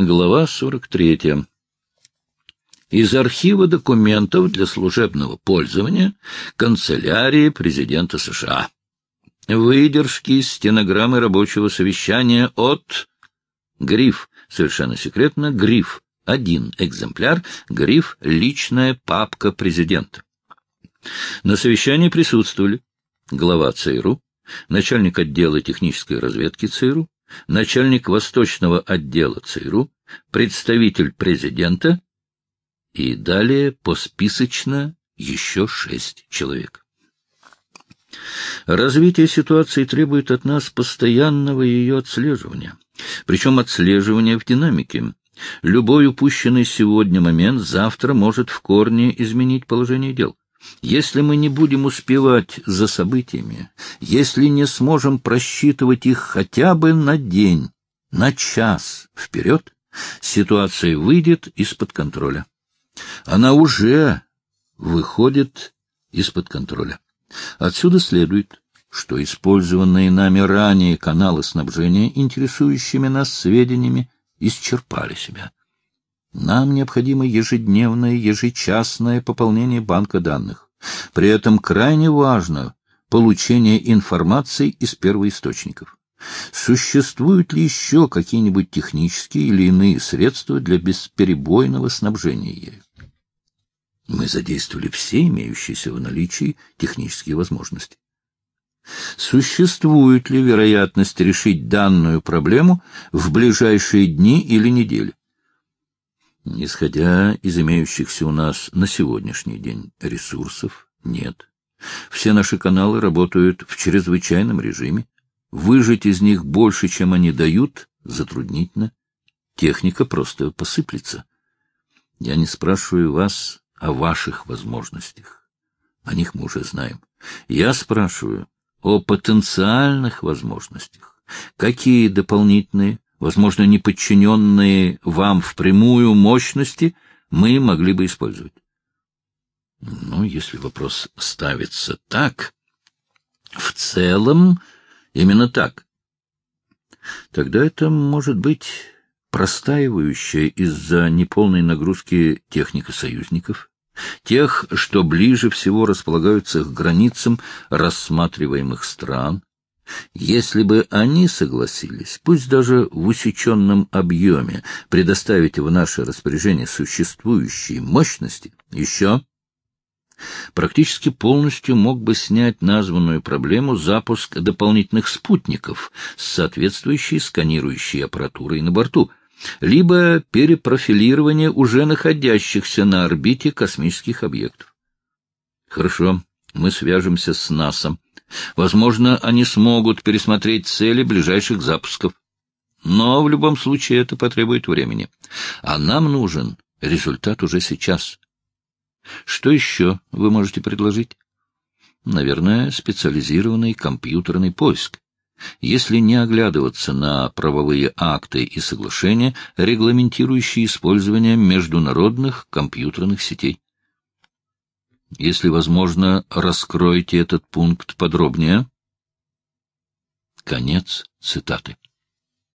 Глава 43. Из архива документов для служебного пользования канцелярии президента США. Выдержки из стенограммы рабочего совещания от... Гриф. Совершенно секретно. Гриф. Один экземпляр. Гриф «Личная папка президента». На совещании присутствовали глава ЦРУ, начальник отдела технической разведки ЦРУ, начальник восточного отдела ЦРУ, представитель президента и далее посписочно еще шесть человек. Развитие ситуации требует от нас постоянного ее отслеживания, причем отслеживания в динамике. Любой упущенный сегодня момент завтра может в корне изменить положение дел. Если мы не будем успевать за событиями, если не сможем просчитывать их хотя бы на день, на час вперед, ситуация выйдет из-под контроля. Она уже выходит из-под контроля. Отсюда следует, что использованные нами ранее каналы снабжения, интересующими нас сведениями, исчерпали себя. Нам необходимо ежедневное, ежечасное пополнение банка данных. При этом крайне важно получение информации из первоисточников. Существуют ли еще какие-нибудь технические или иные средства для бесперебойного снабжения ею? Мы задействовали все имеющиеся в наличии технические возможности. Существует ли вероятность решить данную проблему в ближайшие дни или недели? Исходя из имеющихся у нас на сегодняшний день ресурсов, нет. Все наши каналы работают в чрезвычайном режиме. Выжать из них больше, чем они дают, затруднительно. Техника просто посыплется. Я не спрашиваю вас о ваших возможностях. О них мы уже знаем. Я спрашиваю о потенциальных возможностях. Какие дополнительные, возможно, не подчиненные вам впрямую мощности мы могли бы использовать? Ну, если вопрос ставится так, в целом именно так, тогда это может быть простаивающая из-за неполной нагрузки техника союзников, тех, что ближе всего располагаются к границам рассматриваемых стран, если бы они согласились, пусть даже в усеченном объеме, предоставить в наше распоряжение существующие мощности, еще практически полностью мог бы снять названную проблему запуск дополнительных спутников с соответствующей сканирующей аппаратурой на борту, либо перепрофилирование уже находящихся на орбите космических объектов. Хорошо, мы свяжемся с НАСА. Возможно, они смогут пересмотреть цели ближайших запусков. Но в любом случае это потребует времени. А нам нужен результат уже сейчас. Что еще вы можете предложить? Наверное, специализированный компьютерный поиск если не оглядываться на правовые акты и соглашения, регламентирующие использование международных компьютерных сетей. Если возможно, раскройте этот пункт подробнее. Конец цитаты.